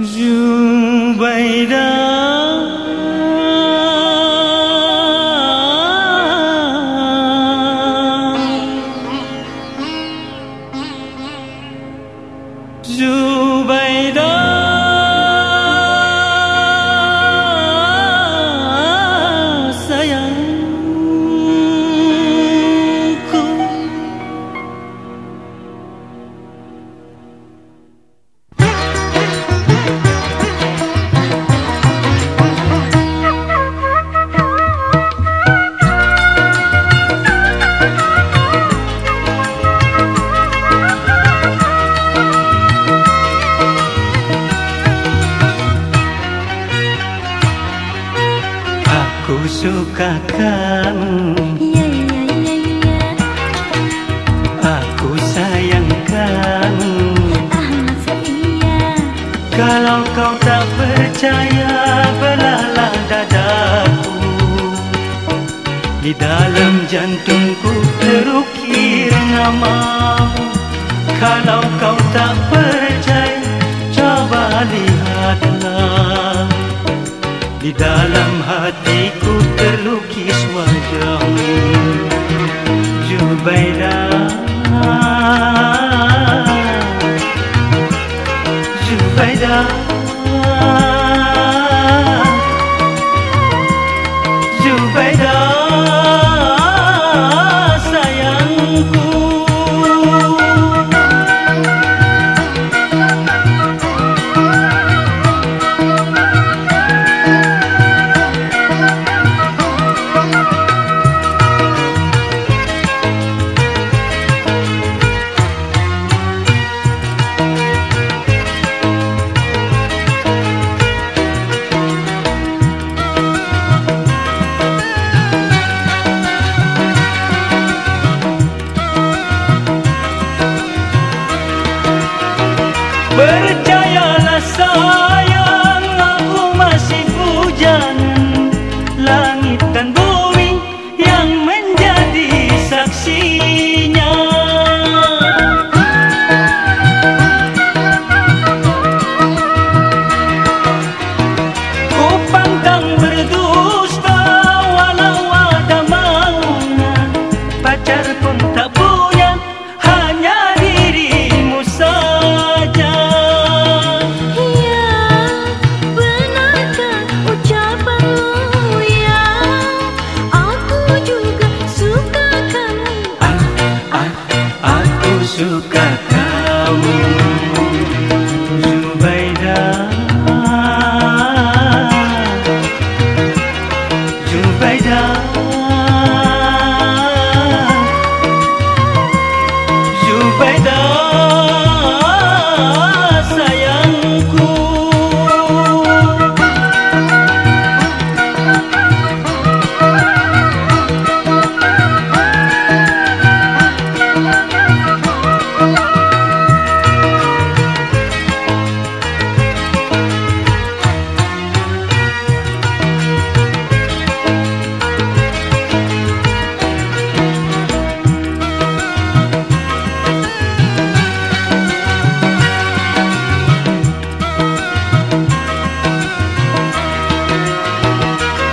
Aku suka kamu Ya ya ya ya Aku sayang kamu Ah masa iya Kalau kau tak percaya Belalah dadaku. Di dalam jantungku terukir namamu. Kalau kau tak percaya Coba lihatlah. Di dalam hatiku Jubaidah Percayalah suka kamu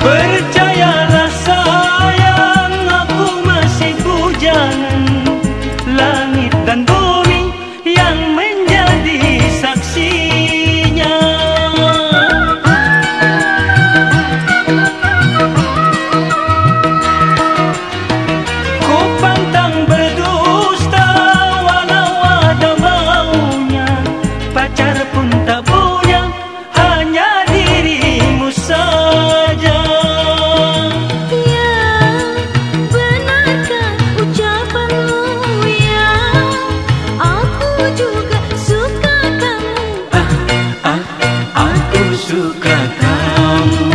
Percayalah sayang aku masih bujangan Langit dan bumi yang menjadi saksinya aku suka kamu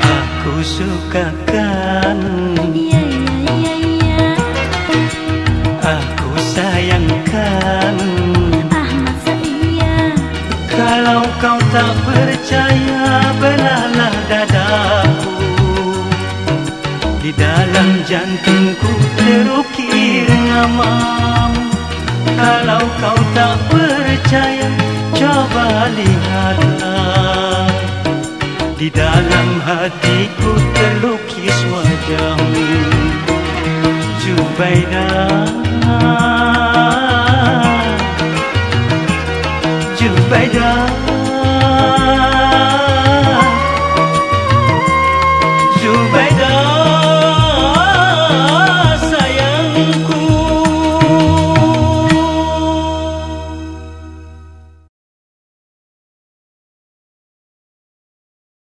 Aku suka kamu Aku sayang kamu Kalau kau tak percaya Belalah dadaku. Di dalam jantungku percaya Coba lihatlah. Di dalam hatiku terlukis wajahmu Zubaidah